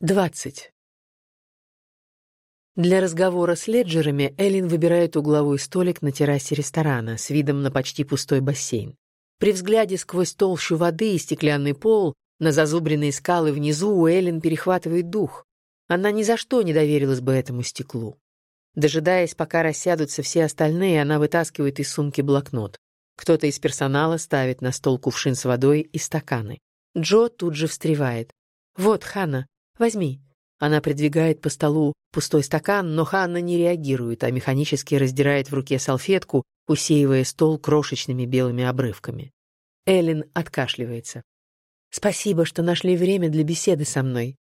20. Для разговора с Леджерами Эллен выбирает угловой столик на террасе ресторана с видом на почти пустой бассейн. При взгляде сквозь толщу воды и стеклянный пол на зазубренные скалы внизу у Эллен перехватывает дух. Она ни за что не доверилась бы этому стеклу. Дожидаясь, пока рассядутся все остальные, она вытаскивает из сумки блокнот. Кто-то из персонала ставит на стол кувшин с водой и стаканы. Джо тут же встревает. «Вот, Ханна, Возьми». Она придвигает по столу пустой стакан, но Ханна не реагирует, а механически раздирает в руке салфетку, усеивая стол крошечными белыми обрывками. Эллен откашливается. «Спасибо, что нашли время для беседы со мной.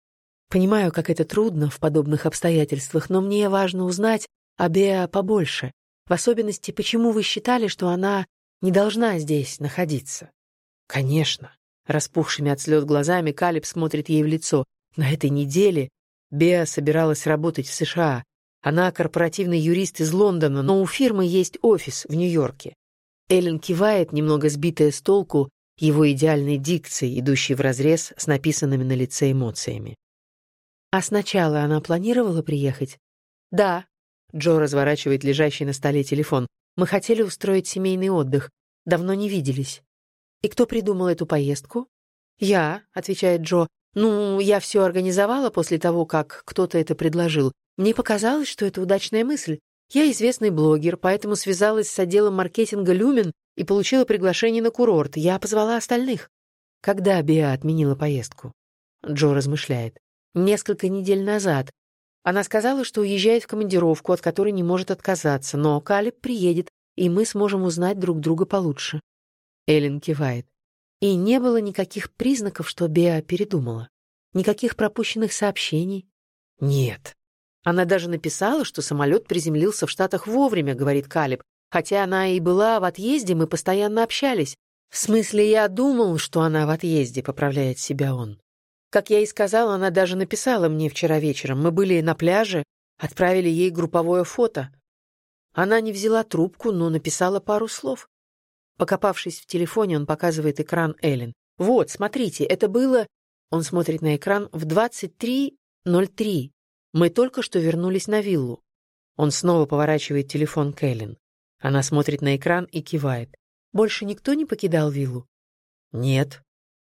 Понимаю, как это трудно в подобных обстоятельствах, но мне важно узнать о Беа побольше. В особенности, почему вы считали, что она не должна здесь находиться?» «Конечно». Распухшими от слез глазами Калиб смотрит ей в лицо. На этой неделе Беа собиралась работать в США. Она корпоративный юрист из Лондона, но у фирмы есть офис в Нью-Йорке. Эллен кивает, немного сбитая с толку, его идеальной дикцией, идущей вразрез с написанными на лице эмоциями. А сначала она планировала приехать? Да. Джо разворачивает лежащий на столе телефон. Мы хотели устроить семейный отдых. Давно не виделись. И кто придумал эту поездку? Я, отвечает Джо. Ну, я все организовала после того, как кто-то это предложил. Мне показалось, что это удачная мысль. Я известный блогер, поэтому связалась с отделом маркетинга «Люмен» и получила приглашение на курорт. Я позвала остальных. Когда Беа отменила поездку? Джо размышляет. Несколько недель назад. Она сказала, что уезжает в командировку, от которой не может отказаться, но Калиб приедет, и мы сможем узнать друг друга получше. Эллен кивает. И не было никаких признаков, что Беа передумала. Никаких пропущенных сообщений. Нет. Она даже написала, что самолет приземлился в Штатах вовремя, говорит Калиб. Хотя она и была в отъезде, мы постоянно общались. В смысле, я думал, что она в отъезде, поправляет себя он. Как я и сказала, она даже написала мне вчера вечером. Мы были на пляже, отправили ей групповое фото. Она не взяла трубку, но написала пару слов. Покопавшись в телефоне, он показывает экран Эллен. «Вот, смотрите, это было...» Он смотрит на экран в 23.03. Мы только что вернулись на виллу. Он снова поворачивает телефон к Эллен. Она смотрит на экран и кивает. «Больше никто не покидал виллу?» «Нет».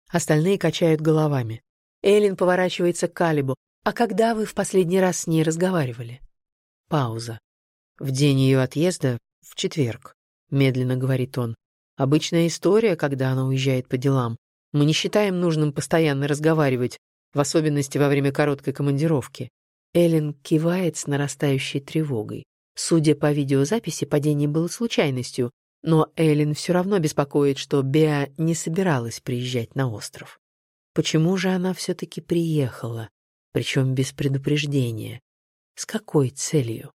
Остальные качают головами. Эллен поворачивается к Калибу. «А когда вы в последний раз с ней разговаривали?» Пауза. «В день ее отъезда, в четверг», — медленно говорит он. Обычная история, когда она уезжает по делам. Мы не считаем нужным постоянно разговаривать, в особенности во время короткой командировки. Эллен кивает с нарастающей тревогой. Судя по видеозаписи, падение было случайностью, но Эллен все равно беспокоит, что Беа не собиралась приезжать на остров. Почему же она все-таки приехала, причем без предупреждения? С какой целью?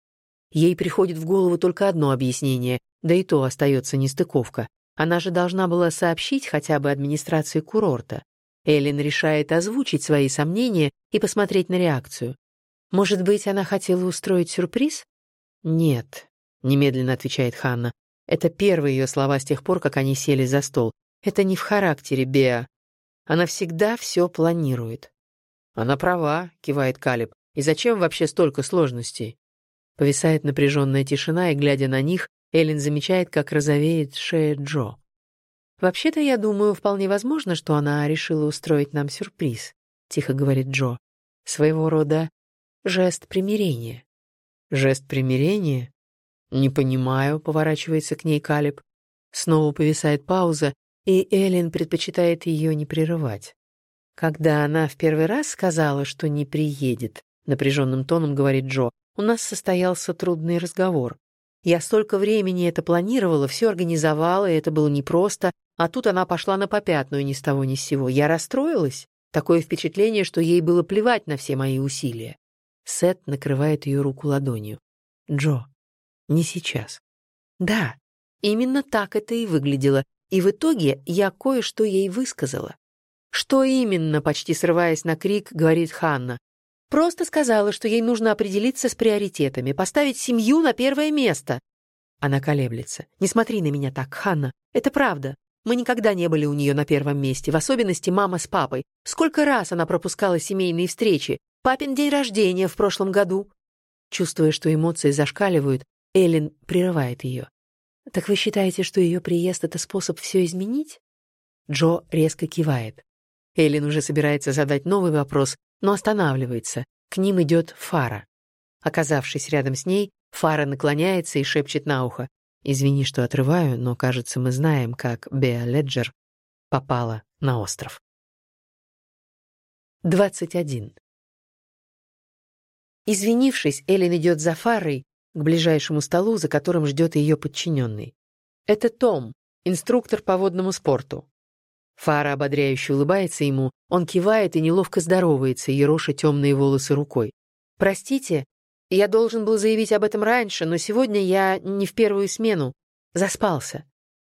Ей приходит в голову только одно объяснение, да и то остается нестыковка. Она же должна была сообщить хотя бы администрации курорта. Эллен решает озвучить свои сомнения и посмотреть на реакцию. Может быть, она хотела устроить сюрприз? Нет, немедленно отвечает Ханна. Это первые ее слова с тех пор, как они сели за стол. Это не в характере Беа. Она всегда все планирует. Она права, кивает Калиб. И зачем вообще столько сложностей? Повисает напряженная тишина, и, глядя на них, Эллен замечает, как розовеет шея Джо. «Вообще-то, я думаю, вполне возможно, что она решила устроить нам сюрприз», — тихо говорит Джо. «Своего рода жест примирения». «Жест примирения?» «Не понимаю», — поворачивается к ней Калиб. Снова повисает пауза, и Эллен предпочитает ее не прерывать. Когда она в первый раз сказала, что не приедет, напряженным тоном говорит Джо, у нас состоялся трудный разговор. Я столько времени это планировала, все организовала, и это было непросто, а тут она пошла на попятную ни с того ни с сего. Я расстроилась. Такое впечатление, что ей было плевать на все мои усилия. Сет накрывает ее руку ладонью. «Джо, не сейчас». «Да, именно так это и выглядело, и в итоге я кое-что ей высказала». «Что именно?» — почти срываясь на крик, говорит Ханна. Просто сказала, что ей нужно определиться с приоритетами, поставить семью на первое место. Она колеблется. «Не смотри на меня так, Ханна. Это правда. Мы никогда не были у нее на первом месте, в особенности мама с папой. Сколько раз она пропускала семейные встречи. Папин день рождения в прошлом году». Чувствуя, что эмоции зашкаливают, Эллен прерывает ее. «Так вы считаете, что ее приезд — это способ все изменить?» Джо резко кивает. Эллен уже собирается задать новый вопрос, но останавливается. К ним идет Фара. Оказавшись рядом с ней, Фара наклоняется и шепчет на ухо. «Извини, что отрываю, но, кажется, мы знаем, как Беа Леджер попала на остров». 21. Извинившись, Эллен идет за Фарой к ближайшему столу, за которым ждет ее подчиненный. Это Том, инструктор по водному спорту. Фара ободряюще улыбается ему, он кивает и неловко здоровается, ероша темные волосы рукой. «Простите, я должен был заявить об этом раньше, но сегодня я не в первую смену. Заспался».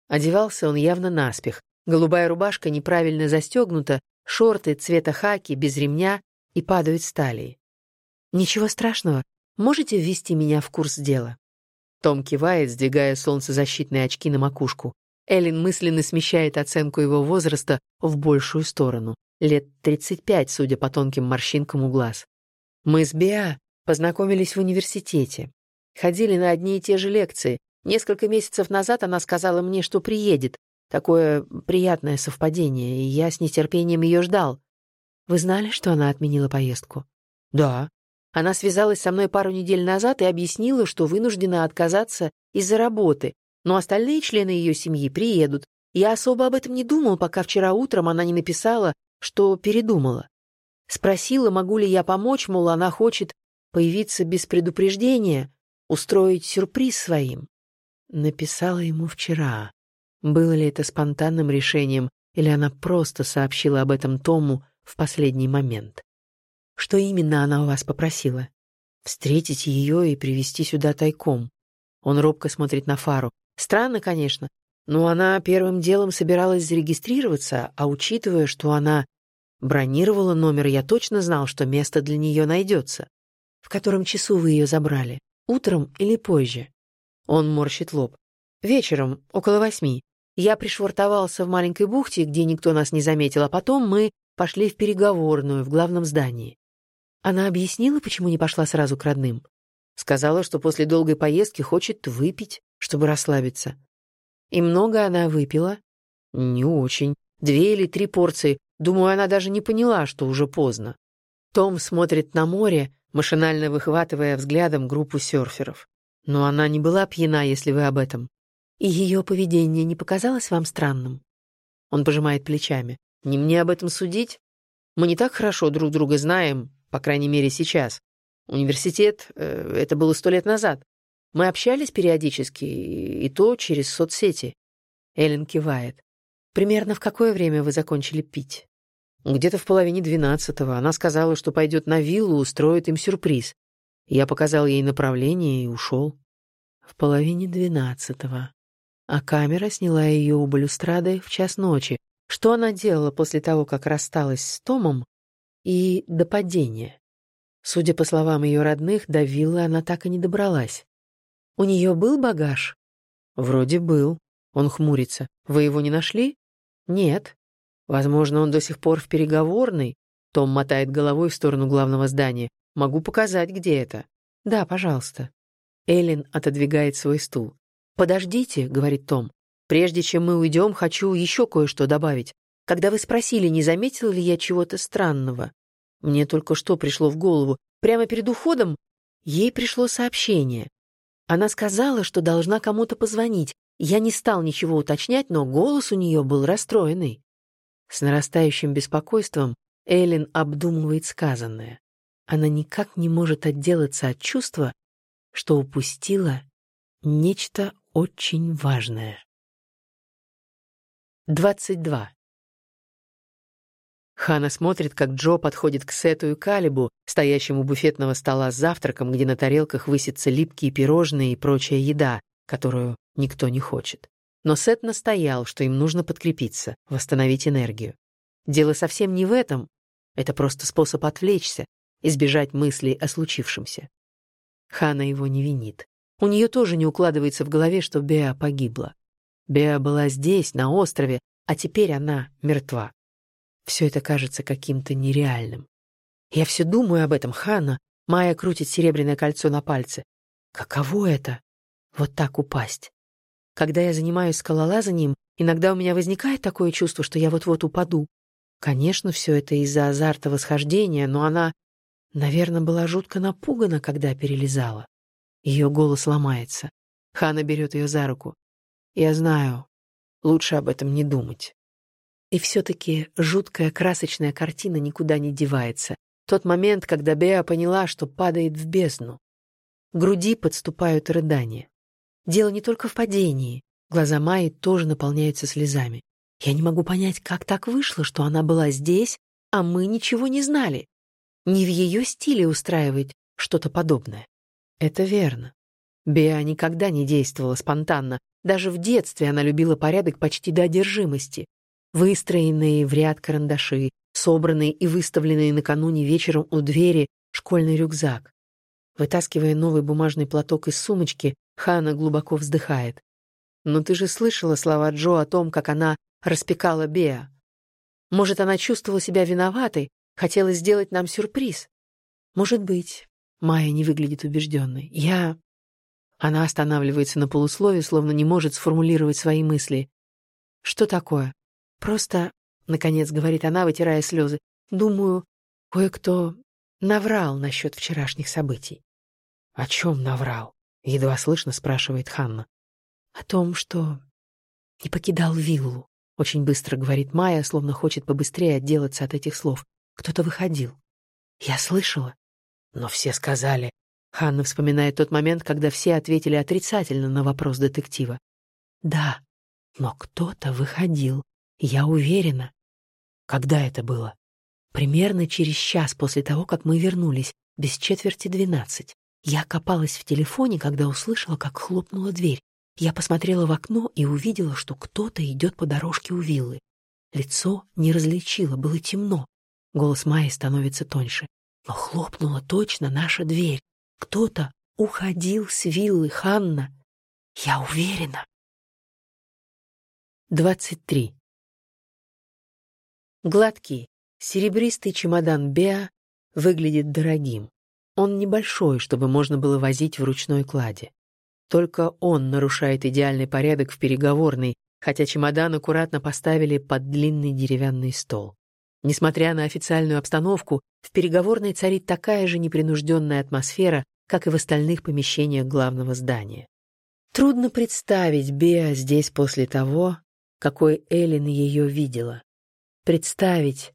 Одевался он явно наспех. Голубая рубашка неправильно застегнута, шорты цвета хаки, без ремня и падают с талии. «Ничего страшного. Можете ввести меня в курс дела?» Том кивает, сдвигая солнцезащитные очки на макушку. Эллен мысленно смещает оценку его возраста в большую сторону. Лет 35, судя по тонким морщинкам у глаз. Мы с Беа познакомились в университете. Ходили на одни и те же лекции. Несколько месяцев назад она сказала мне, что приедет. Такое приятное совпадение, и я с нетерпением ее ждал. Вы знали, что она отменила поездку? Да. Она связалась со мной пару недель назад и объяснила, что вынуждена отказаться из-за работы, но остальные члены ее семьи приедут. Я особо об этом не думал, пока вчера утром она не написала, что передумала. Спросила, могу ли я помочь, мол, она хочет появиться без предупреждения, устроить сюрприз своим. Написала ему вчера. Было ли это спонтанным решением, или она просто сообщила об этом Тому в последний момент? Что именно она у вас попросила? Встретить ее и привести сюда тайком. Он робко смотрит на Фару. Странно, конечно, но она первым делом собиралась зарегистрироваться, а учитывая, что она бронировала номер, я точно знал, что место для нее найдется. В котором часу вы ее забрали? Утром или позже? Он морщит лоб. Вечером, около восьми. Я пришвартовался в маленькой бухте, где никто нас не заметил, а потом мы пошли в переговорную в главном здании. Она объяснила, почему не пошла сразу к родным. Сказала, что после долгой поездки хочет выпить чтобы расслабиться. И много она выпила? Не очень. Две или три порции. Думаю, она даже не поняла, что уже поздно. Том смотрит на море, машинально выхватывая взглядом группу серферов. Но она не была пьяна, если вы об этом. И ее поведение не показалось вам странным? Он пожимает плечами. Не мне об этом судить. Мы не так хорошо друг друга знаем, по крайней мере, сейчас. Университет э, — это было сто лет назад. Мы общались периодически, и то через соцсети. Эллен кивает. Примерно в какое время вы закончили пить? Где-то в половине двенадцатого. Она сказала, что пойдет на виллу, устроит им сюрприз. Я показал ей направление и ушел. В половине двенадцатого. А камера сняла ее у балюстрады в час ночи. Что она делала после того, как рассталась с Томом и до падения? Судя по словам ее родных, до виллы она так и не добралась. У нее был багаж? Вроде был. Он хмурится. Вы его не нашли? Нет. Возможно, он до сих пор в переговорной. Том мотает головой в сторону главного здания. Могу показать, где это. Да, пожалуйста. Эллен отодвигает свой стул. «Подождите», — говорит Том. «Прежде чем мы уйдем, хочу еще кое-что добавить. Когда вы спросили, не заметил ли я чего-то странного, мне только что пришло в голову. Прямо перед уходом ей пришло сообщение. Она сказала, что должна кому-то позвонить. Я не стал ничего уточнять, но голос у нее был расстроенный. С нарастающим беспокойством Эллен обдумывает сказанное. Она никак не может отделаться от чувства, что упустила нечто очень важное. 22. Хана смотрит, как Джо подходит к Сету и Калибу, стоящему у буфетного стола с завтраком, где на тарелках высятся липкие пирожные и прочая еда, которую никто не хочет. Но Сет настоял, что им нужно подкрепиться, восстановить энергию. Дело совсем не в этом, это просто способ отвлечься, избежать мыслей о случившемся. Хана его не винит. У нее тоже не укладывается в голове, что Беа погибла. Беа была здесь, на острове, а теперь она мертва. Все это кажется каким-то нереальным. Я все думаю об этом, Ханна. Майя крутит серебряное кольцо на пальце. Каково это? Вот так упасть. Когда я занимаюсь скалолазанием, иногда у меня возникает такое чувство, что я вот-вот упаду. Конечно, все это из-за азарта восхождения, но она, наверное, была жутко напугана, когда перелезала. Ее голос ломается. Хана берет ее за руку. Я знаю, лучше об этом не думать. И все-таки жуткая красочная картина никуда не девается. Тот момент, когда Беа поняла, что падает в бездну. Груди подступают рыдания. Дело не только в падении. Глаза Майи тоже наполняются слезами. Я не могу понять, как так вышло, что она была здесь, а мы ничего не знали. Не в ее стиле устраивать что-то подобное. Это верно. Беа никогда не действовала спонтанно. Даже в детстве она любила порядок почти до одержимости. Выстроенные в ряд карандаши, собранный и выставленный накануне вечером у двери школьный рюкзак. Вытаскивая новый бумажный платок из сумочки, Хана глубоко вздыхает. «Но ты же слышала слова Джо о том, как она распекала Беа. Может, она чувствовала себя виноватой, хотела сделать нам сюрприз. Может быть». Майя не выглядит убежденной. «Я...» Она останавливается на полуслове, словно не может сформулировать свои мысли. «Что такое?» «Просто Наконец говорит она, вытирая слезы. Думаю, кое-кто наврал насчет вчерашних событий. О чем наврал? Едва слышно спрашивает Ханна. О том, что не покидал виллу. Очень быстро говорит Майя, словно хочет побыстрее отделаться от этих слов. Кто-то выходил. Я слышала. Но все сказали. Ханна вспоминает тот момент, когда все ответили отрицательно на вопрос детектива. Да, но кто-то выходил. Я уверена. Когда это было? Примерно через час после того, как мы вернулись, без четверти двенадцать. Я копалась в телефоне, когда услышала, как хлопнула дверь. Я посмотрела в окно и увидела, что кто-то идет по дорожке у виллы. Лицо не различило, было темно. Голос Майи становится тоньше. Но хлопнула точно наша дверь. Кто-то уходил с виллы, Ханна. Я уверена. Двадцать три. Гладкий, серебристый чемодан Беа выглядит дорогим. Он небольшой, чтобы можно было возить в ручной кладе. Только он нарушает идеальный порядок в переговорной, хотя чемодан аккуратно поставили под длинный деревянный стол. Несмотря на официальную обстановку, в переговорной царит такая же непринужденная атмосфера, как и в остальных помещениях главного здания. Трудно представить Беа здесь после того, какой Эллен ее видела. Представить,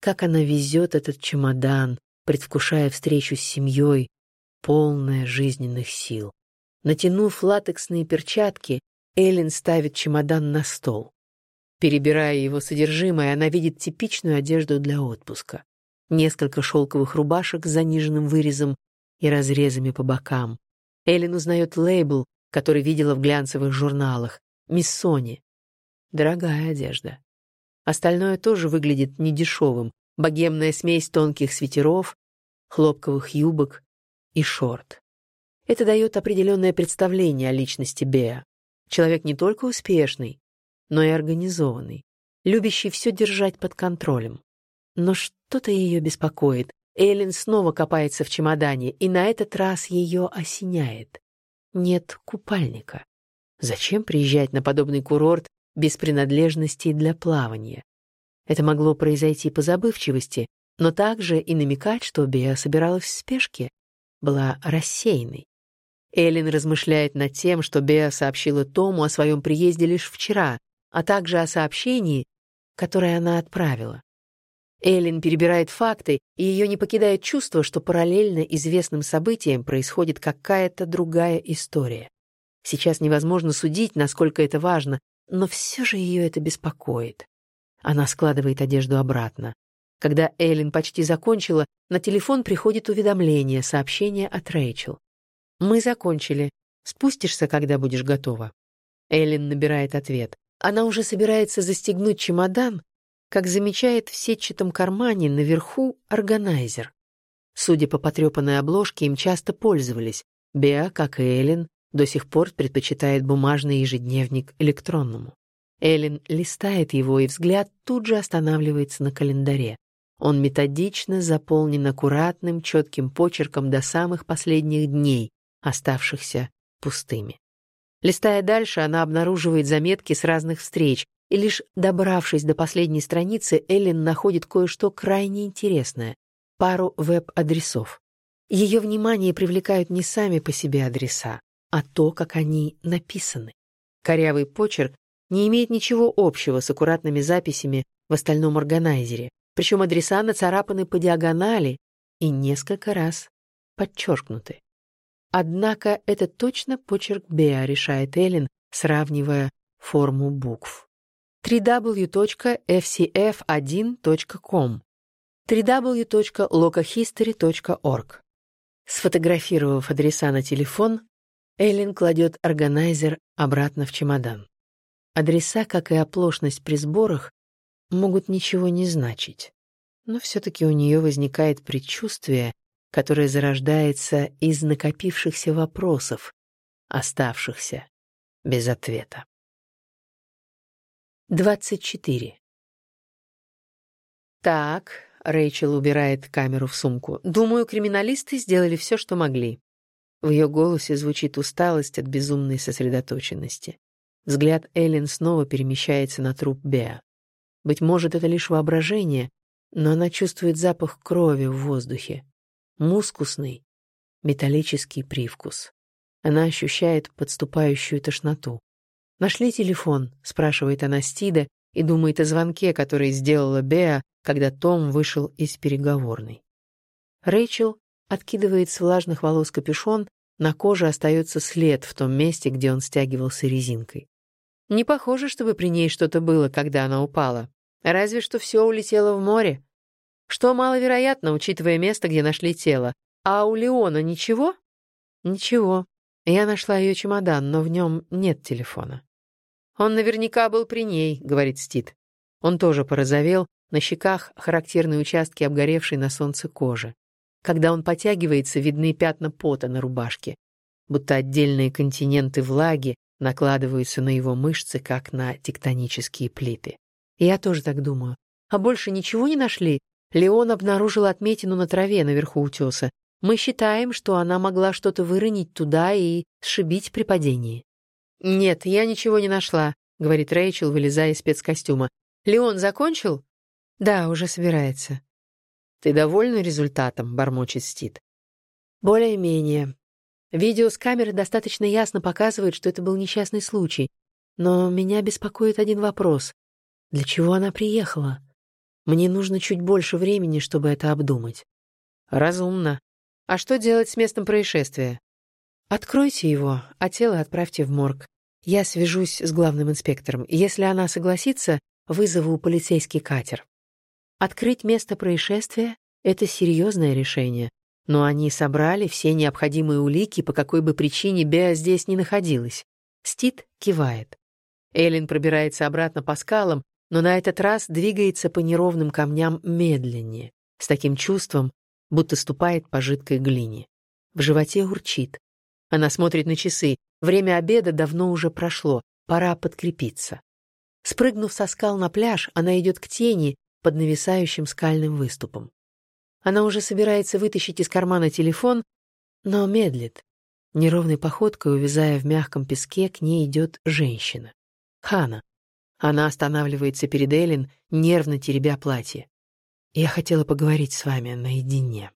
как она везет этот чемодан, предвкушая встречу с семьей, полная жизненных сил. Натянув латексные перчатки, Эллен ставит чемодан на стол. Перебирая его содержимое, она видит типичную одежду для отпуска. Несколько шелковых рубашек с заниженным вырезом и разрезами по бокам. Эллен узнает лейбл, который видела в глянцевых журналах. Миссони. Дорогая одежда. Остальное тоже выглядит недешевым. Богемная смесь тонких свитеров, хлопковых юбок и шорт. Это дает определенное представление о личности Беа. Человек не только успешный, но и организованный, любящий все держать под контролем. Но что-то ее беспокоит. Эйлин снова копается в чемодане, и на этот раз ее осеняет. Нет купальника. Зачем приезжать на подобный курорт без принадлежностей для плавания. Это могло произойти по забывчивости, но также и намекать, что Беа собиралась в спешке, была рассеянной. Эллен размышляет над тем, что Беа сообщила Тому о своем приезде лишь вчера, а также о сообщении, которое она отправила. Эллен перебирает факты, и ее не покидает чувство, что параллельно известным событиям происходит какая-то другая история. Сейчас невозможно судить, насколько это важно, но все же ее это беспокоит. Она складывает одежду обратно. Когда Эллен почти закончила, на телефон приходит уведомление, сообщение от Рэйчел. «Мы закончили. Спустишься, когда будешь готова». Эллен набирает ответ. Она уже собирается застегнуть чемодан, как замечает в сетчатом кармане наверху органайзер. Судя по потрепанной обложке, им часто пользовались. Беа, как и Эллен, до сих пор предпочитает бумажный ежедневник электронному. Эллен листает его, и взгляд тут же останавливается на календаре. Он методично заполнен аккуратным, четким почерком до самых последних дней, оставшихся пустыми. Листая дальше, она обнаруживает заметки с разных встреч, и лишь добравшись до последней страницы, Эллен находит кое-что крайне интересное — пару веб-адресов. Ее внимание привлекают не сами по себе адреса, а то, как они написаны. Корявый почерк не имеет ничего общего с аккуратными записями в остальном органайзере, причем адреса нацарапаны по диагонали и несколько раз подчеркнуты. Однако это точно почерк Беа, решает Эллен, сравнивая форму букв. www.fcf1.com www.locahistory.org Сфотографировав адреса на телефон, Эллен кладет органайзер обратно в чемодан. Адреса, как и оплошность при сборах, могут ничего не значить. Но все-таки у нее возникает предчувствие, которое зарождается из накопившихся вопросов, оставшихся без ответа. 24. Так, Рэйчел убирает камеру в сумку. Думаю, криминалисты сделали все, что могли. В ее голосе звучит усталость от безумной сосредоточенности. Взгляд Эллен снова перемещается на труп Беа. Быть может, это лишь воображение, но она чувствует запах крови в воздухе. Мускусный, металлический привкус. Она ощущает подступающую тошноту. «Нашли телефон?» — спрашивает она Стида и думает о звонке, который сделала Беа, когда Том вышел из переговорной. Рэйчел откидывает с влажных волос капюшон, на коже остается след в том месте, где он стягивался резинкой. Не похоже, чтобы при ней что-то было, когда она упала. Разве что все улетело в море. Что маловероятно, учитывая место, где нашли тело. А у Леона ничего? Ничего. Я нашла ее чемодан, но в нем нет телефона. Он наверняка был при ней, говорит Стит. Он тоже порозовел, на щеках характерные участки обгоревшей на солнце кожи. Когда он потягивается, видны пятна пота на рубашке, будто отдельные континенты влаги накладываются на его мышцы, как на тектонические плиты. Я тоже так думаю. А больше ничего не нашли? Леон обнаружил отметину на траве наверху утеса. Мы считаем, что она могла что-то выронить туда и сшибить при падении. «Нет, я ничего не нашла», — говорит Рэйчел, вылезая из спецкостюма. «Леон закончил?» «Да, уже собирается». «Ты довольна результатом?» — бормочет Стит. «Более-менее. Видео с камеры достаточно ясно показывает, что это был несчастный случай. Но меня беспокоит один вопрос. Для чего она приехала? Мне нужно чуть больше времени, чтобы это обдумать. Разумно. А что делать с местом происшествия? Откройте его, а тело отправьте в морг. Я свяжусь с главным инспектором. Если она согласится, вызову полицейский катер. Открыть место происшествия — это серьезное решение. Но они собрали все необходимые улики, по какой бы причине Беа здесь не находилась. Стит кивает. Эллен пробирается обратно по скалам, но на этот раз двигается по неровным камням медленнее, с таким чувством, будто ступает по жидкой глине. В животе урчит. Она смотрит на часы. Время обеда давно уже прошло, пора подкрепиться. Спрыгнув со скал на пляж, она идет к тени под нависающим скальным выступом. Она уже собирается вытащить из кармана телефон, но медлит. Неровной походкой, увязая в мягком песке, к ней идет женщина. Хана. Она останавливается перед Эллен, нервно теребя платье. «Я хотела поговорить с вами наедине».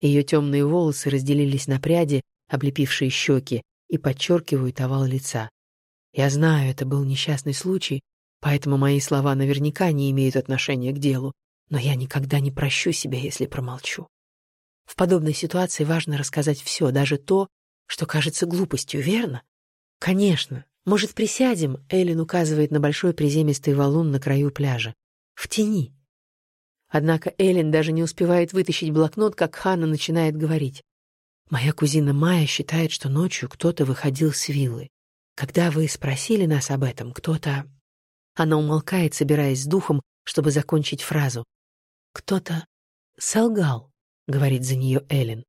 Ее темные волосы разделились на пряди, облепившие щеки, и подчеркивают овал лица. Я знаю, это был несчастный случай, поэтому мои слова наверняка не имеют отношения к делу, но я никогда не прощу себя, если промолчу. В подобной ситуации важно рассказать все, даже то, что кажется глупостью, верно? Конечно, «Может, присядем?» — Эллен указывает на большой приземистый валун на краю пляжа. «В тени». Однако Эллен даже не успевает вытащить блокнот, как Ханна начинает говорить. «Моя кузина Майя считает, что ночью кто-то выходил с виллы. Когда вы спросили нас об этом, кто-то...» Она умолкает, собираясь с духом, чтобы закончить фразу. «Кто-то солгал», — говорит за нее Эллен.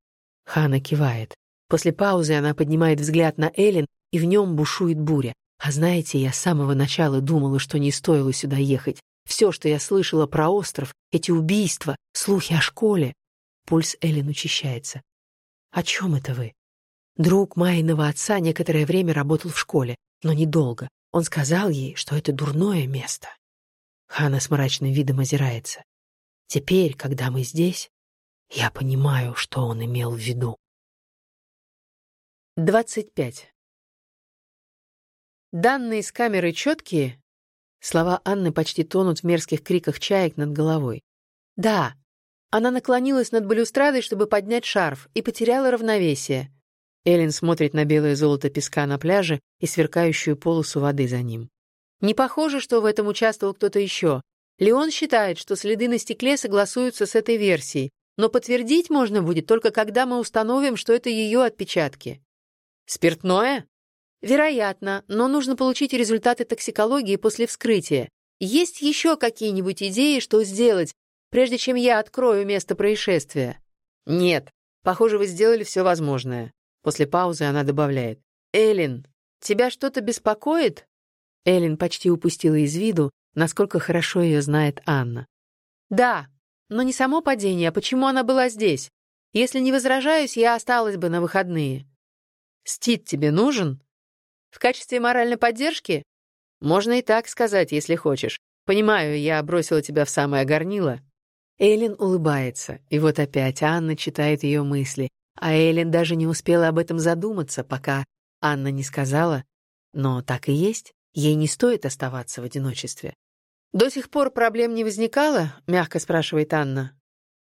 Ханна кивает. После паузы она поднимает взгляд на Эллен и в нем бушует буря. А знаете, я с самого начала думала, что не стоило сюда ехать. Все, что я слышала про остров, эти убийства, слухи о школе. Пульс Эллен учащается. О чем это вы? Друг Майиного отца некоторое время работал в школе, но недолго. Он сказал ей, что это дурное место. Хана с мрачным видом озирается. Теперь, когда мы здесь, я понимаю, что он имел в виду. 25. Данные с камеры четкие? Слова Анны почти тонут в мерзких криках чаек над головой. Да. Она наклонилась над балюстрадой, чтобы поднять шарф, и потеряла равновесие. Эллен смотрит на белое золото песка на пляже и сверкающую полосу воды за ним. Не похоже, что в этом участвовал кто-то еще. Леон считает, что следы на стекле согласуются с этой версией, но подтвердить можно будет только когда мы установим, что это ее отпечатки. Спиртное? Вероятно, но нужно получить результаты токсикологии после вскрытия. Есть еще какие-нибудь идеи, что сделать, прежде чем я открою место происшествия? Нет. Похоже, вы сделали все возможное. После паузы она добавляет. Эллен, тебя что-то беспокоит? Эллен почти упустила из виду, насколько хорошо ее знает Анна. Да, но не само падение, а почему она была здесь. Если не возражаюсь, я осталась бы на выходные. Стит тебе нужен? В качестве моральной поддержки? Можно и так сказать, если хочешь. Понимаю, я бросила тебя в самое горнило. Эйлин улыбается, и вот опять Анна читает ее мысли, а Эйлин даже не успела об этом задуматься, пока Анна не сказала, но так и есть, ей не стоит оставаться в одиночестве. «До сих пор проблем не возникало?» — мягко спрашивает Анна.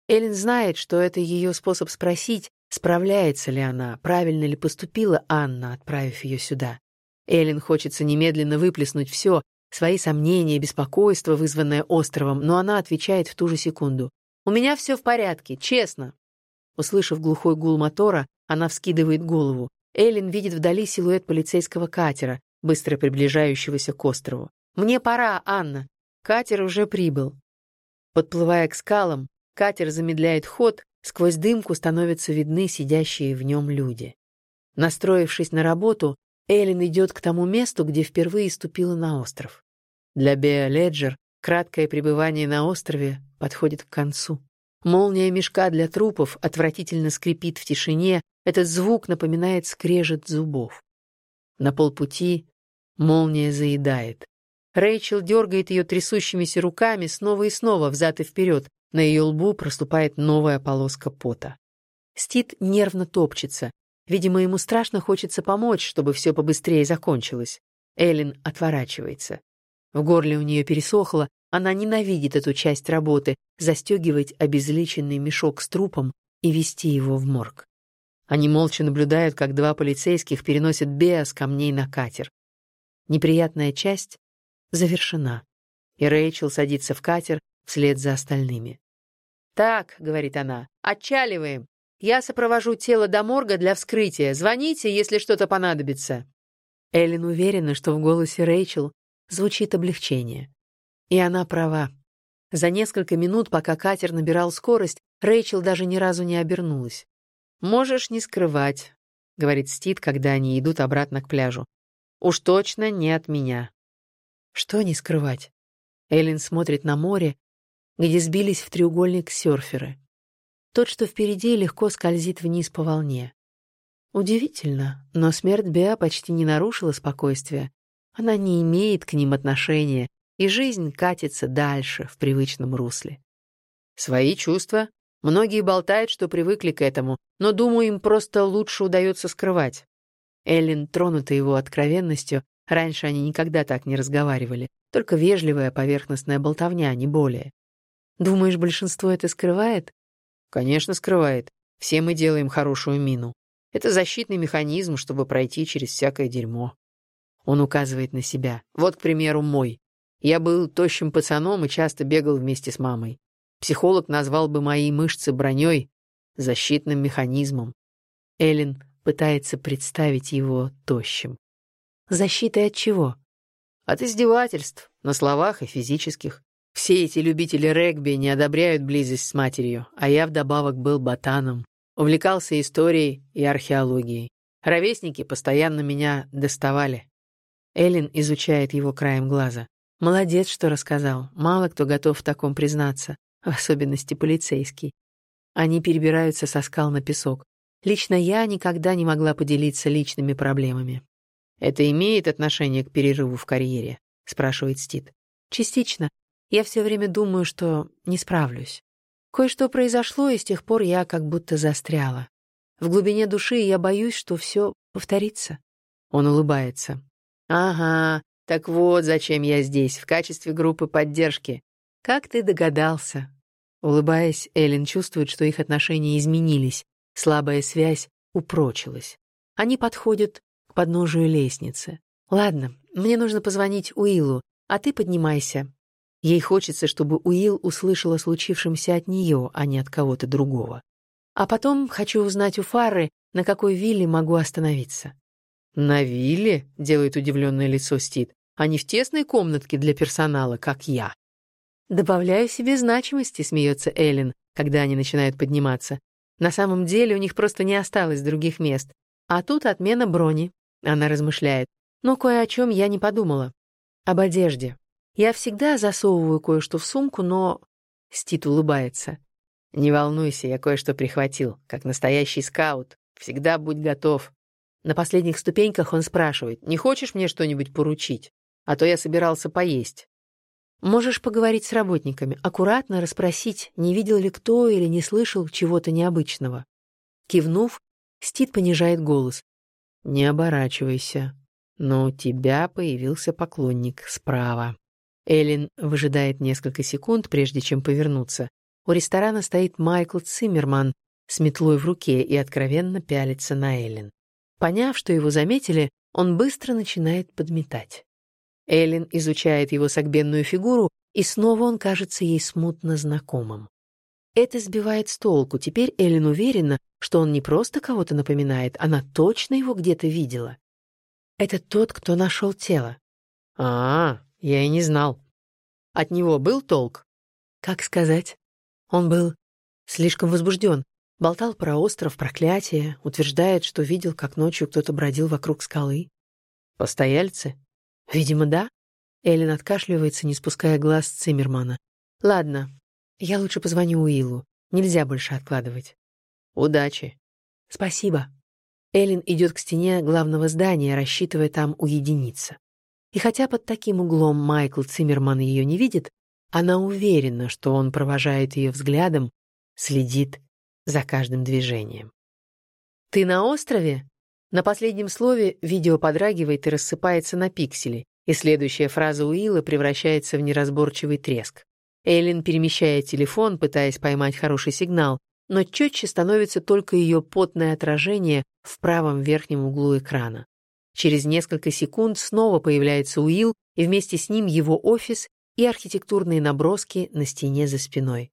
Эллен знает, что это ее способ спросить, справляется ли она, правильно ли поступила Анна, отправив ее сюда. Эллен хочется немедленно выплеснуть все, свои сомнения, беспокойство, вызванное островом, но она отвечает в ту же секунду. «У меня все в порядке, честно». Услышав глухой гул мотора, она вскидывает голову. Эллен видит вдали силуэт полицейского катера, быстро приближающегося к острову. «Мне пора, Анна. Катер уже прибыл. Подплывая к скалам, катер замедляет ход, сквозь дымку становятся видны сидящие в нем люди. Настроившись на работу, Эллен идет к тому месту, где впервые ступила на остров. Для Беа Леджер краткое пребывание на острове подходит к концу. Молния мешка для трупов отвратительно скрипит в тишине, этот звук напоминает скрежет зубов. На полпути молния заедает. Рэйчел дергает ее трясущимися руками снова и снова взад и вперед. На ее лбу проступает новая полоска пота. Стит нервно топчется. Видимо, ему страшно хочется помочь, чтобы все побыстрее закончилось. Эллен отворачивается. В горле у нее пересохло, она ненавидит эту часть работы — застегивать обезличенный мешок с трупом и вести его в морг. Они молча наблюдают, как два полицейских переносят Беа с камней на катер. Неприятная часть завершена, и Рэйчел садится в катер вслед за остальными. «Так», — говорит она, — «отчаливаем. Я сопровожу тело до морга для вскрытия. Звоните, если что-то понадобится». Эллен уверена, что в голосе Рэйчел звучит облегчение. И она права. За несколько минут, пока катер набирал скорость, Рэйчел даже ни разу не обернулась. «Можешь не скрывать», — говорит Стит, когда они идут обратно к пляжу. «Уж точно не от меня». Что не скрывать? Эллен смотрит на море, где сбились в треугольник серферы. Тот, что впереди, легко скользит вниз по волне. Удивительно, но смерть Беа почти не нарушила спокойствия. Она не имеет к ним отношения, и жизнь катится дальше, в привычном русле. Свои чувства. Многие болтают, что привыкли к этому, но, думаю, им просто лучше удается скрывать. Эллен, тронута его откровенностью, Раньше они никогда так не разговаривали, только вежливая поверхностная болтовня, не более. Думаешь, большинство это скрывает? Конечно, скрывает. Все мы делаем хорошую мину. Это защитный механизм, чтобы пройти через всякое дерьмо. Он указывает на себя. Вот, к примеру, мой. Я был тощим пацаном и часто бегал вместе с мамой. Психолог назвал бы мои мышцы броней, защитным механизмом. Эллен пытается представить его тощим. Защитой от чего? От издевательств, на словах и физических. Все эти любители регби не одобряют близость с матерью, а я вдобавок был ботаном. Увлекался историей и археологией. Ровесники постоянно меня доставали. Эллен изучает его краем глаза. Молодец, что рассказал. Мало кто готов в таком признаться, в особенности полицейский. Они перебираются со скал на песок. Лично я никогда не могла поделиться личными проблемами. «Это имеет отношение к перерыву в карьере?» — спрашивает Стит. «Частично. Я все время думаю, что не справлюсь. Кое-что произошло, и с тех пор я как будто застряла. В глубине души я боюсь, что все повторится». Он улыбается. «Ага, так вот зачем я здесь, в качестве группы поддержки. Как ты догадался?» Улыбаясь, Эллен чувствует, что их отношения изменились, слабая связь упрочилась. Они подходят к подножию лестницы. «Ладно, мне нужно позвонить Уиллу, а ты поднимайся». Ей хочется, чтобы Уилл услышал о случившемся от нее, а не от кого-то другого. А потом хочу узнать у Фары, на какой вилле могу остановиться. «На вилле?» — делает удивленное лицо Стит. «А не в тесной комнатке для персонала, как я». «Добавляю себе значимости», — смеется Эллен, когда они начинают подниматься. «На самом деле у них просто не осталось других мест. А тут отмена брони», — она размышляет. «Но кое о чем я не подумала. Об одежде. Я всегда засовываю кое-что в сумку, но...» Стит улыбается. «Не волнуйся, я кое-что прихватил, как настоящий скаут. Всегда будь готов». На последних ступеньках он спрашивает, «Не хочешь мне что-нибудь поручить? А то я собирался поесть». Можешь поговорить с работниками, аккуратно расспросить, не видел ли кто или не слышал чего-то необычного. Кивнув, Стит понижает голос. «Не оборачивайся, но у тебя появился поклонник справа». Эллен выжидает несколько секунд, прежде чем повернуться. У ресторана стоит Майкл Циммерман с метлой в руке и откровенно пялится на Эллен. Поняв, что его заметили, он быстро начинает подметать. Эллен изучает его согбенную фигуру, и снова он кажется ей смутно знакомым. Это сбивает с толку. Теперь Эллен уверена, что он не просто кого-то напоминает, она точно его где-то видела. Это тот, кто нашел тело. А, я и не знал. От него был толк? Как сказать? Он был слишком возбужден, болтал про остров проклятия, утверждает, что видел, как ночью кто-то бродил вокруг скалы. Постояльцы? «Видимо, да». Эллен откашливается, не спуская глаз с Циммермана. «Ладно, я лучше позвоню Уиллу. Нельзя больше откладывать». «Удачи». «Спасибо». Эллен идет к стене главного здания, рассчитывая там уединиться. И хотя под таким углом Майкл Циммерман ее не видит, она уверена, что он провожает ее взглядом, следит за каждым движением. «Ты на острове?» На последнем слове видео подрагивает и рассыпается на пиксели, и следующая фраза Уилла превращается в неразборчивый треск. Эйлин перемещает телефон, пытаясь поймать хороший сигнал, но четче становится только ее потное отражение в правом верхнем углу экрана. Через несколько секунд снова появляется Уилл, и вместе с ним его офис и архитектурные наброски на стене за спиной.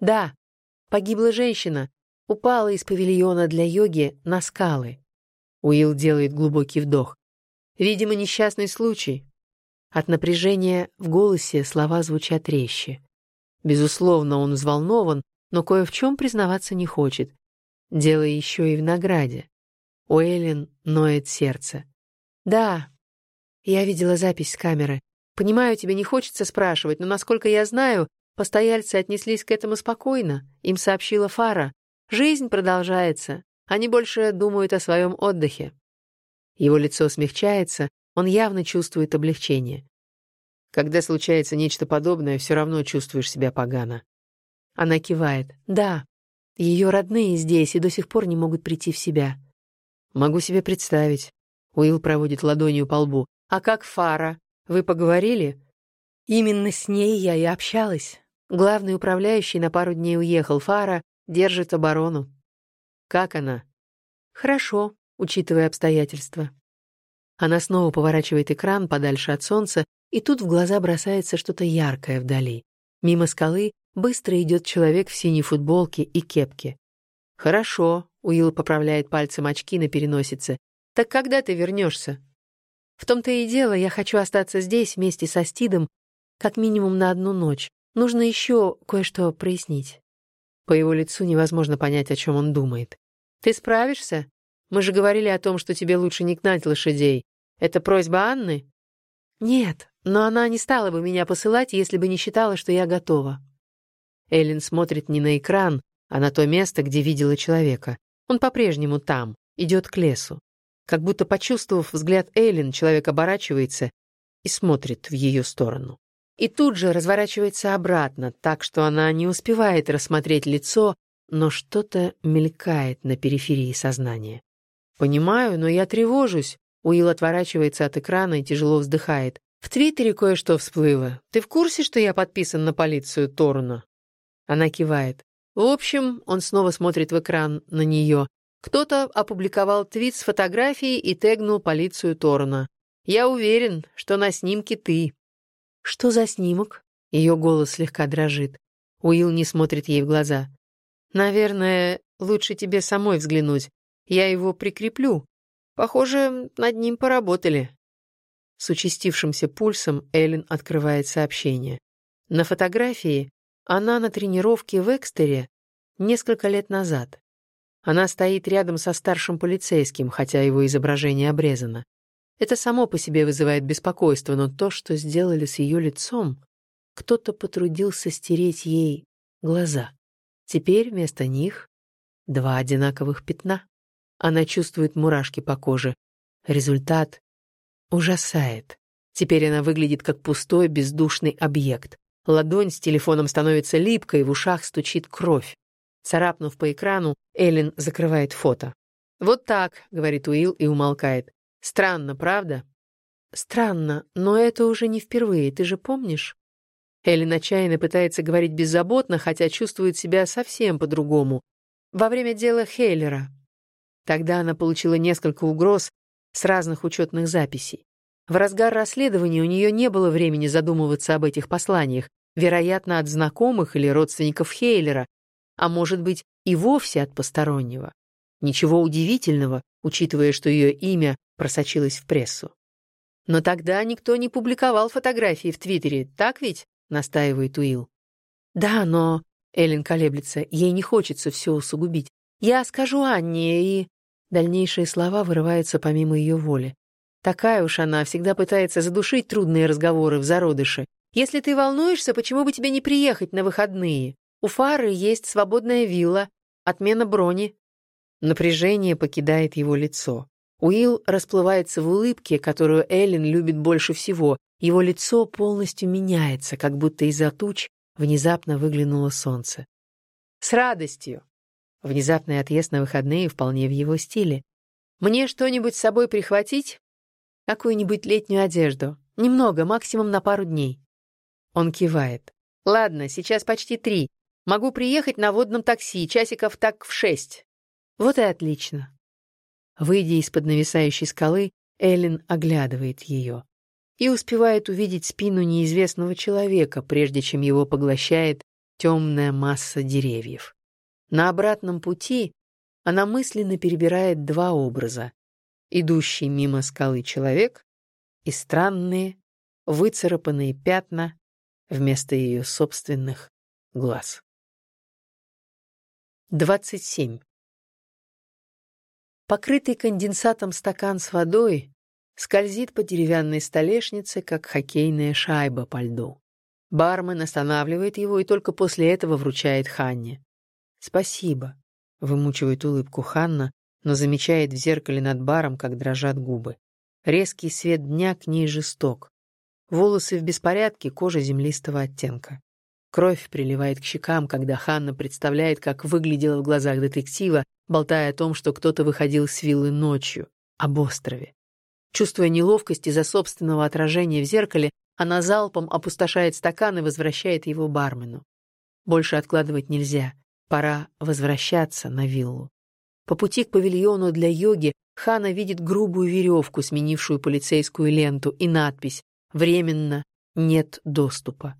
Да, погибла женщина, упала из павильона для йоги на скалы. Уилл делает глубокий вдох. Видимо, несчастный случай. От напряжения в голосе слова звучат резче. Безусловно, он взволнован, но кое в чем признаваться не хочет. Дело еще и в награде. У Эллен ноет сердце. «Да, я видела запись с камеры. Понимаю, тебе не хочется спрашивать, но, насколько я знаю, постояльцы отнеслись к этому спокойно. Им сообщила Фара. Жизнь продолжается. Они больше думают о своем отдыхе. Его лицо смягчается, он явно чувствует облегчение. Когда случается нечто подобное, все равно чувствуешь себя погано. Она кивает. Да, ее родные здесь и до сих пор не могут прийти в себя. Могу себе представить. Уилл проводит ладонью по лбу. А как Фара? Вы поговорили? Именно с ней я и общалась. Главный управляющий на пару дней уехал. Фара держит оборону. Как она? Хорошо, учитывая обстоятельства. Она снова поворачивает экран подальше от солнца, и тут в глаза бросается что-то яркое вдали. Мимо скалы быстро идет человек в синей футболке и кепке. «Хорошо», — Уилл поправляет пальцем очки на переносице. «Так когда ты вернешься?» «В том-то и дело, я хочу остаться здесь вместе со Стидом как минимум на одну ночь. Нужно еще кое-что прояснить». По его лицу невозможно понять, о чем он думает. «Ты справишься? Мы же говорили о том, что тебе лучше не гнать лошадей. Это просьба Анны?» «Нет, но она не стала бы меня посылать, если бы не считала, что я готова. Эллен смотрит не на экран, а на то место, где видела человека. Он по-прежнему там, идет к лесу. Как будто почувствовав взгляд Эллен, человек оборачивается и смотрит в ее сторону. И тут же разворачивается обратно, так что она не успевает рассмотреть лицо, но что-то мелькает на периферии сознания. «Понимаю, но я тревожусь». Уилл отворачивается от экрана и тяжело вздыхает. «В Твиттере кое-что всплыло. Ты в курсе, что я подписан на полицию Торна?» Она кивает. В общем, он снова смотрит в экран на нее. Кто-то опубликовал твит с фотографией и тегнул полицию Торна. «Я уверен, что на снимке ты». «Что за снимок?» Ее голос слегка дрожит. Уилл не смотрит ей в глаза. «Наверное, лучше тебе самой взглянуть. Я его прикреплю. Похоже, над ним поработали». С участившимся пульсом Эллен открывает сообщение. На фотографии она на тренировке в Экстере несколько лет назад. Она стоит рядом со старшим полицейским, хотя его изображение обрезано. Это само по себе вызывает беспокойство, но то, что сделали с ее лицом, кто-то потрудился стереть ей глаза. Теперь вместо них два одинаковых пятна. Она чувствует мурашки по коже. Результат ужасает. Теперь она выглядит как пустой, бездушный объект. Ладонь с телефоном становится липкой, в ушах стучит кровь. Царапнув по экрану, Эллен закрывает фото. «Вот так», — говорит Уилл и умолкает. «Странно, правда?» «Странно, но это уже не впервые, ты же помнишь?» Эллен отчаянно пытается говорить беззаботно, хотя чувствует себя совсем по-другому. Во время дела Хейлера. Тогда она получила несколько угроз с разных учетных записей. В разгар расследования у нее не было времени задумываться об этих посланиях, вероятно, от знакомых или родственников Хейлера, а может быть и вовсе от постороннего. Ничего удивительного, учитывая, что ее имя просочилось в прессу. Но тогда никто не публиковал фотографии в Твиттере, так ведь? настаивает Уилл. Да, но Эллен колеблется, ей не хочется все усугубить. Я скажу Анне и дальнейшие слова вырываются помимо ее воли. Такая уж она, всегда пытается задушить трудные разговоры в зародыше. Если ты волнуешься, почему бы тебе не приехать на выходные? У Фары есть свободная вилла, отмена брони. Напряжение покидает его лицо. Уилл расплывается в улыбке, которую Эллен любит больше всего. Его лицо полностью меняется, как будто из-за туч внезапно выглянуло солнце. С радостью. Внезапный отъезд на выходные вполне в его стиле. Мне что-нибудь с собой прихватить? Какую-нибудь летнюю одежду. Немного, максимум на пару дней. Он кивает. «Ладно, сейчас почти три. Могу приехать на водном такси, часиков так в шесть». «Вот и отлично». Выйдя из-под нависающей скалы, Эллен оглядывает ее и успевает увидеть спину неизвестного человека, прежде чем его поглощает темная масса деревьев. На обратном пути она мысленно перебирает два образа. Идущий мимо скалы человек и странные, выцарапанные пятна вместо ее собственных глаз. 27. Покрытый конденсатом стакан с водой скользит по деревянной столешнице, как хоккейная шайба по льду. Бармен останавливает его и только после этого вручает Ханне. «Спасибо», — вымучивает улыбку Ханна, но замечает в зеркале над баром, как дрожат губы. Резкий свет дня к ней жесток. Волосы в беспорядке, кожа землистого оттенка. Кровь приливает к щекам, когда Ханна представляет, как выглядела в глазах детектива, болтая о том, что кто-то выходил с виллы ночью, об острове. Чувствуя неловкость из-за собственного отражения в зеркале, она залпом опустошает стакан и возвращает его бармену. Больше откладывать нельзя. Пора возвращаться на виллу. По пути к павильону для йоги Хана видит грубую веревку, сменившую полицейскую ленту, и надпись Временно нет доступа.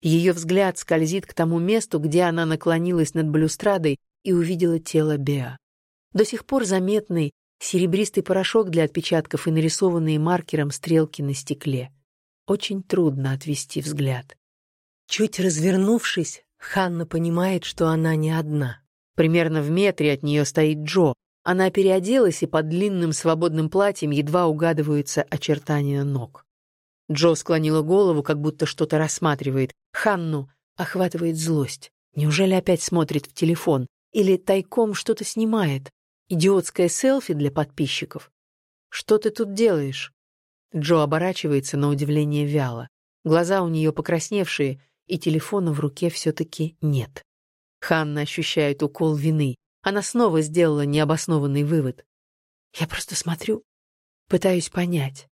Ее взгляд скользит к тому месту, где она наклонилась над балюстрадой и увидела тело Беа. До сих пор заметный серебристый порошок для отпечатков и нарисованные маркером стрелки на стекле. Очень трудно отвести взгляд. Чуть развернувшись, Ханна понимает, что она не одна. Примерно в метре от нее стоит Джо. Она переоделась, и под длинным свободным платьем едва угадываются очертания ног. Джо склонила голову, как будто что-то рассматривает. Ханну охватывает злость. Неужели опять смотрит в телефон? Или тайком что-то снимает? Идиотское селфи для подписчиков? Что ты тут делаешь? Джо оборачивается на удивление вяло. Глаза у нее покрасневшие, и телефона в руке все-таки нет. Ханна ощущает укол вины. Она снова сделала необоснованный вывод. «Я просто смотрю, пытаюсь понять».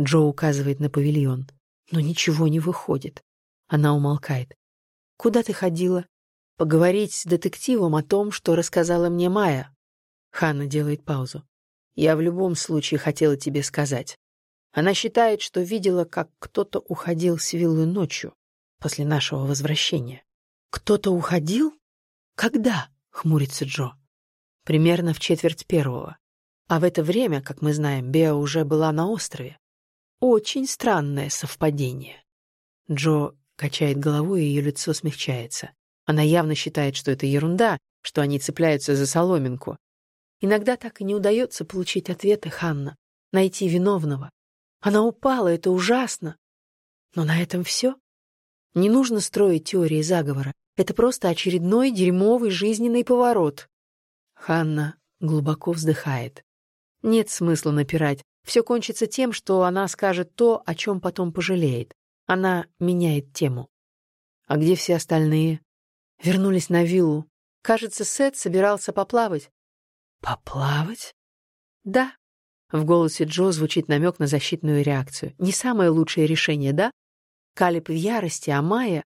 Джо указывает на павильон. Но ничего не выходит. Она умолкает. «Куда ты ходила?» «Поговорить с детективом о том, что рассказала мне Майя». Ханна делает паузу. «Я в любом случае хотела тебе сказать. Она считает, что видела, как кто-то уходил с виллы ночью, после нашего возвращения. «Кто-то уходил? Когда?» — хмурится Джо. «Примерно в четверть первого. А в это время, как мы знаем, Беа уже была на острове. Очень странное совпадение». Джо качает головой, и ее лицо смягчается. Она явно считает, что это ерунда, что они цепляются за соломинку. Иногда так и не удается получить ответы Ханна, найти виновного. Она упала, это ужасно. Но на этом все. Не нужно строить теории заговора. Это просто очередной дерьмовый жизненный поворот. Ханна глубоко вздыхает. Нет смысла напирать. Все кончится тем, что она скажет то, о чем потом пожалеет. Она меняет тему. А где все остальные? Вернулись на виллу. Кажется, Сет собирался поплавать. Поплавать? Да, в голосе Джо звучит намек на защитную реакцию. Не самое лучшее решение, да? Калиб в ярости, а Майя...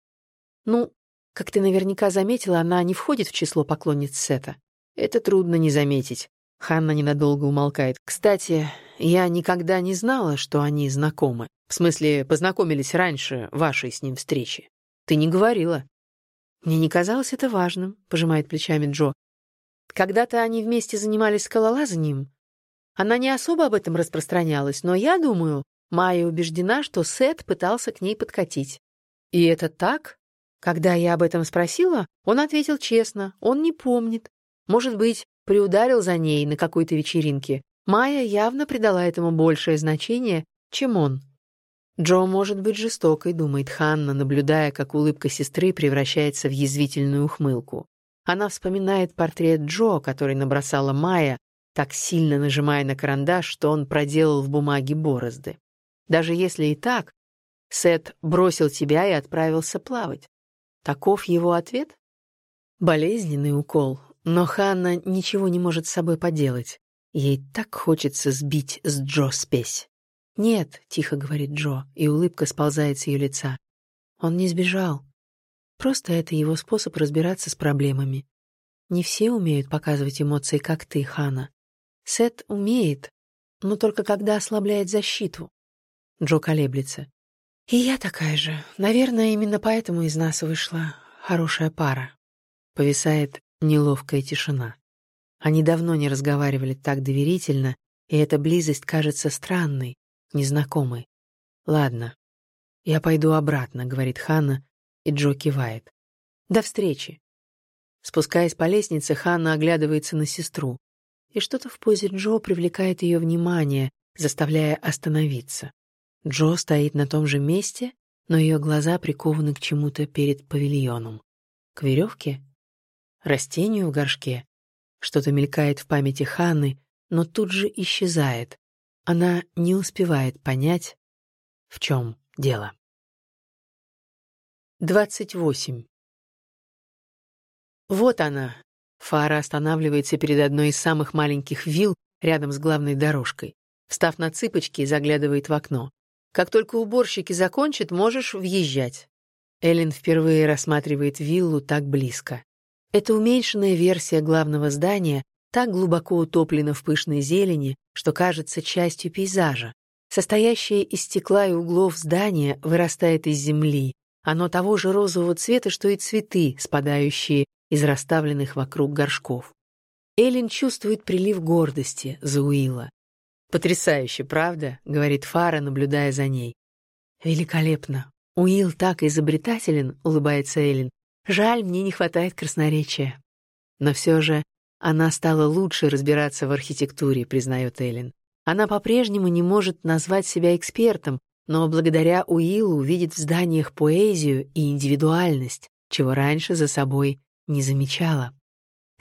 Ну, как ты наверняка заметила, она не входит в число поклонниц Сета. Это трудно не заметить. Ханна ненадолго умолкает. Кстати, я никогда не знала, что они знакомы. В смысле, познакомились раньше вашей с ним встречи. Ты не говорила. Мне не казалось это важным, пожимает плечами Джо. Когда-то они вместе занимались скалолазанием, она не особо об этом распространялась, но я думаю, Майя убеждена, что Сет пытался к ней подкатить. И это так? Когда я об этом спросила, он ответил честно, он не помнит. Может быть, приударил за ней на какой-то вечеринке. Майя явно придала этому большее значение, чем он. Джо может быть жестокой, думает Ханна, наблюдая, как улыбка сестры превращается в язвительную ухмылку. Она вспоминает портрет Джо, который набросала Майя, так сильно нажимая на карандаш, что он проделал в бумаге борозды. Даже если и так, Сет бросил тебя и отправился плавать. Таков его ответ? Болезненный укол, но Ханна ничего не может с собой поделать. Ей так хочется сбить с Джо спесь. «Нет», — тихо говорит Джо, и улыбка сползает с ее лица. «Он не сбежал. Просто это его способ разбираться с проблемами. Не все умеют показывать эмоции, как ты, Хана. Сет умеет, но только когда ослабляет защиту. Джо колеблется. И я такая же. Наверное, именно поэтому из нас вышла хорошая пара. Повисает неловкая тишина. Они давно не разговаривали так доверительно, и эта близость кажется странной, незнакомой. «Ладно, я пойду обратно», — говорит Ханна, и Джо кивает. «До встречи». Спускаясь по лестнице, Ханна оглядывается на сестру и что-то в позе Джо привлекает ее внимание, заставляя остановиться. Джо стоит на том же месте, но ее глаза прикованы к чему-то перед павильоном. К веревке? Растению в горшке? Что-то мелькает в памяти Ханны, но тут же исчезает. Она не успевает понять, в чем дело. 28. Вот она, Фара останавливается перед одной из самых маленьких вилл рядом с главной дорожкой. Встав на цыпочки, заглядывает в окно. «Как только уборщики закончат, можешь въезжать». Эллен впервые рассматривает виллу так близко. Это уменьшенная версия главного здания так глубоко утоплена в пышной зелени, что кажется частью пейзажа. Состоящее из стекла и углов здание вырастает из земли. Оно того же розового цвета, что и цветы, спадающие из расставленных вокруг горшков. Эллен чувствует прилив гордости за Уилла. «Потрясающе, правда?» — говорит Фара, наблюдая за ней. «Великолепно. Уилл так изобретателен», — улыбается Эллен. «Жаль, мне не хватает красноречия». Но все же она стала лучше разбираться в архитектуре, признает Эллен. Она по-прежнему не может назвать себя экспертом, но благодаря Уиллу видит в зданиях поэзию и индивидуальность, чего раньше за собой не замечала.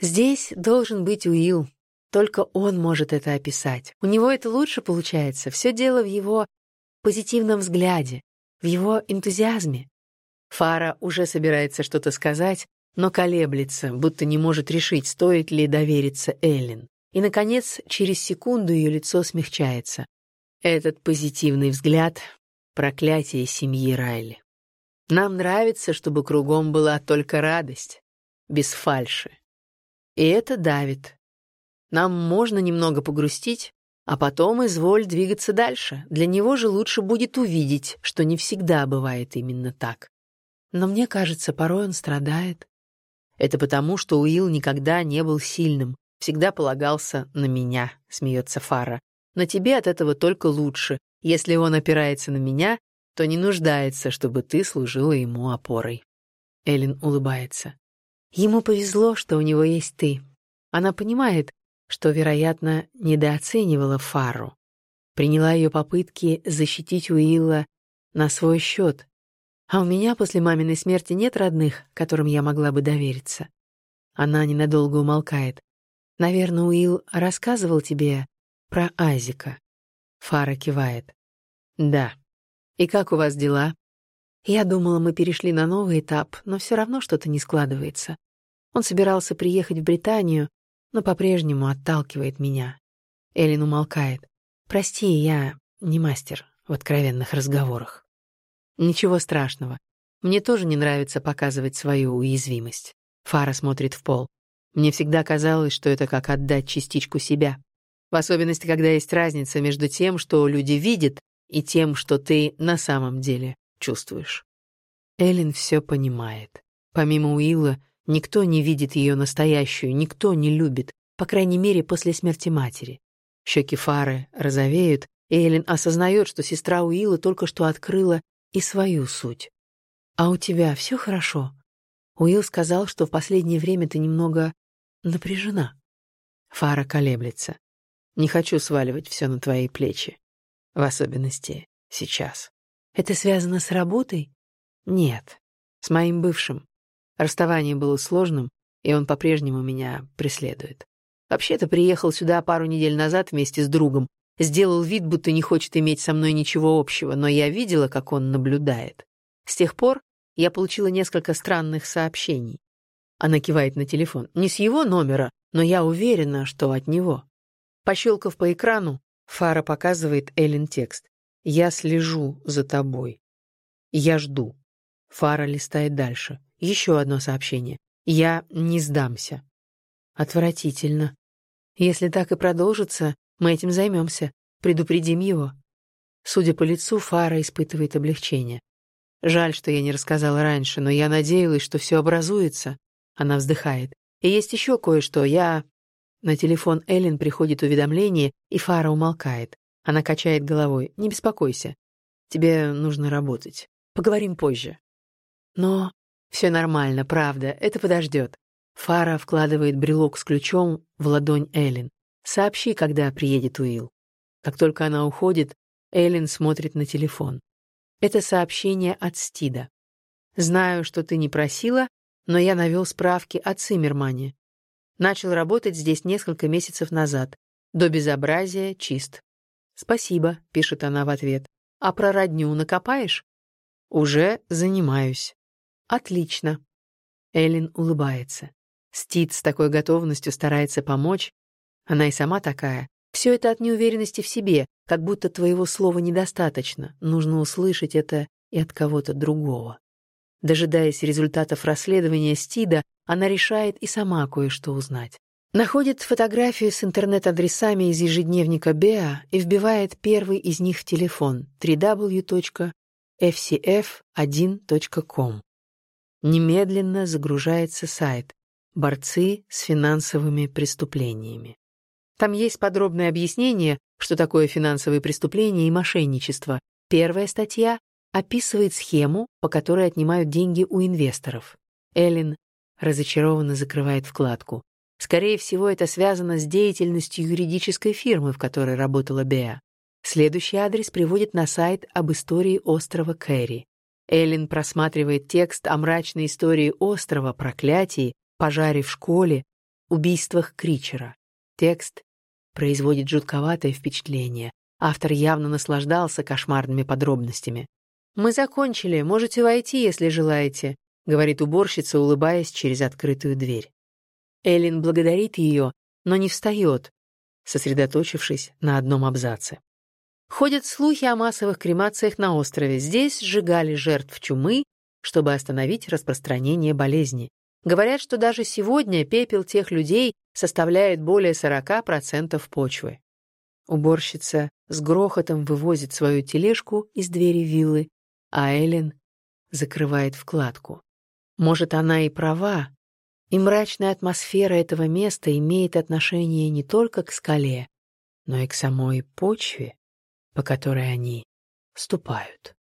Здесь должен быть Уилл, только он может это описать. У него это лучше получается. Все дело в его позитивном взгляде, в его энтузиазме. Фара уже собирается что-то сказать, но колеблется, будто не может решить, стоит ли довериться Эллен. И, наконец, через секунду ее лицо смягчается. Этот позитивный взгляд — проклятие семьи Райли. Нам нравится, чтобы кругом была только радость, без фальши. И это давит. Нам можно немного погрустить, а потом изволь двигаться дальше. Для него же лучше будет увидеть, что не всегда бывает именно так. Но мне кажется, порой он страдает. Это потому, что Уилл никогда не был сильным, всегда полагался на меня, смеется Фара. Но тебе от этого только лучше. Если он опирается на меня, то не нуждается, чтобы ты служила ему опорой. Эллен улыбается. Ему повезло, что у него есть ты. Она понимает, что, вероятно, недооценивала Фару. Приняла ее попытки защитить Уилла на свой счет. А у меня после маминой смерти нет родных, которым я могла бы довериться. Она ненадолго умолкает. Наверное, Уилл рассказывал тебе про Азика. Фара кивает. Да. И как у вас дела? Я думала, мы перешли на новый этап, но все равно что-то не складывается. Он собирался приехать в Британию, но по-прежнему отталкивает меня. Эллен умолкает. «Прости, я не мастер в откровенных разговорах». «Ничего страшного. Мне тоже не нравится показывать свою уязвимость». Фара смотрит в пол. Мне всегда казалось, что это как отдать частичку себя. В особенности, когда есть разница между тем, что люди видят, и тем, что ты на самом деле чувствуешь. Эллен все понимает. Помимо Уилла, Никто не видит ее настоящую, никто не любит, по крайней мере, после смерти матери. Щеки Фары розовеют, и Эллен осознает, что сестра Уилла только что открыла и свою суть. «А у тебя все хорошо?» Уилл сказал, что в последнее время ты немного напряжена. Фара колеблется. «Не хочу сваливать все на твои плечи. В особенности сейчас». «Это связано с работой?» «Нет, с моим бывшим. Расставание было сложным, и он по-прежнему меня преследует. Вообще-то приехал сюда пару недель назад вместе с другом, сделал вид, будто не хочет иметь со мной ничего общего, но я видела, как он наблюдает. С тех пор я получила несколько странных сообщений. Она кивает на телефон. Не с его номера, но я уверена, что от него. Пощелкав по экрану, Фара показывает Эллен текст. «Я слежу за тобой. Я жду». Фара листает дальше. Еще одно сообщение. «Я не сдамся». Отвратительно. Если так и продолжится, мы этим займемся. Предупредим его. Судя по лицу, Фара испытывает облегчение. Жаль, что я не рассказала раньше, но я надеялась, что все образуется. Она вздыхает. И есть еще кое-что. Я... На телефон Эллен приходит уведомление, и Фара умолкает. Она качает головой. «Не беспокойся. Тебе нужно работать. Поговорим позже». Но все нормально, правда, это подождет. Фара вкладывает брелок с ключом в ладонь Эллен. Сообщи, когда приедет Уилл. Как только она уходит, Эллен смотрит на телефон. Это сообщение от Стида. Знаю, что ты не просила, но я навел справки о Циммермане. Начал работать здесь несколько месяцев назад. До безобразия чист. Спасибо, пишет она в ответ. А про родню накопаешь? Уже занимаюсь. Отлично. Эллен улыбается. Стит с такой готовностью старается помочь. Она и сама такая. Все это от неуверенности в себе, как будто твоего слова недостаточно. Нужно услышать это и от кого-то другого. Дожидаясь результатов расследования Стида, она решает и сама кое-что узнать. Находит фотографию с интернет-адресами из ежедневника Беа и вбивает первый из них в телефон www.fcf1.com. Немедленно загружается сайт «Борцы с финансовыми преступлениями». Там есть подробное объяснение, что такое финансовые преступления и мошенничество. Первая статья описывает схему, по которой отнимают деньги у инвесторов. Эллен разочарованно закрывает вкладку. Скорее всего, это связано с деятельностью юридической фирмы, в которой работала Беа. Следующий адрес приводит на сайт об истории острова Кэрри. Эллен просматривает текст о мрачной истории острова, проклятии, пожаре в школе, убийствах Кричера. Текст производит жутковатое впечатление. Автор явно наслаждался кошмарными подробностями. «Мы закончили, можете войти, если желаете», — говорит уборщица, улыбаясь через открытую дверь. Эллен благодарит ее, но не встает, сосредоточившись на одном абзаце. Ходят слухи о массовых кремациях на острове. Здесь сжигали жертв чумы, чтобы остановить распространение болезни. Говорят, что даже сегодня пепел тех людей составляет более 40% почвы. Уборщица с грохотом вывозит свою тележку из двери виллы, а Эллен закрывает вкладку. Может, она и права, и мрачная атмосфера этого места имеет отношение не только к скале, но и к самой почве, по которой они ступают.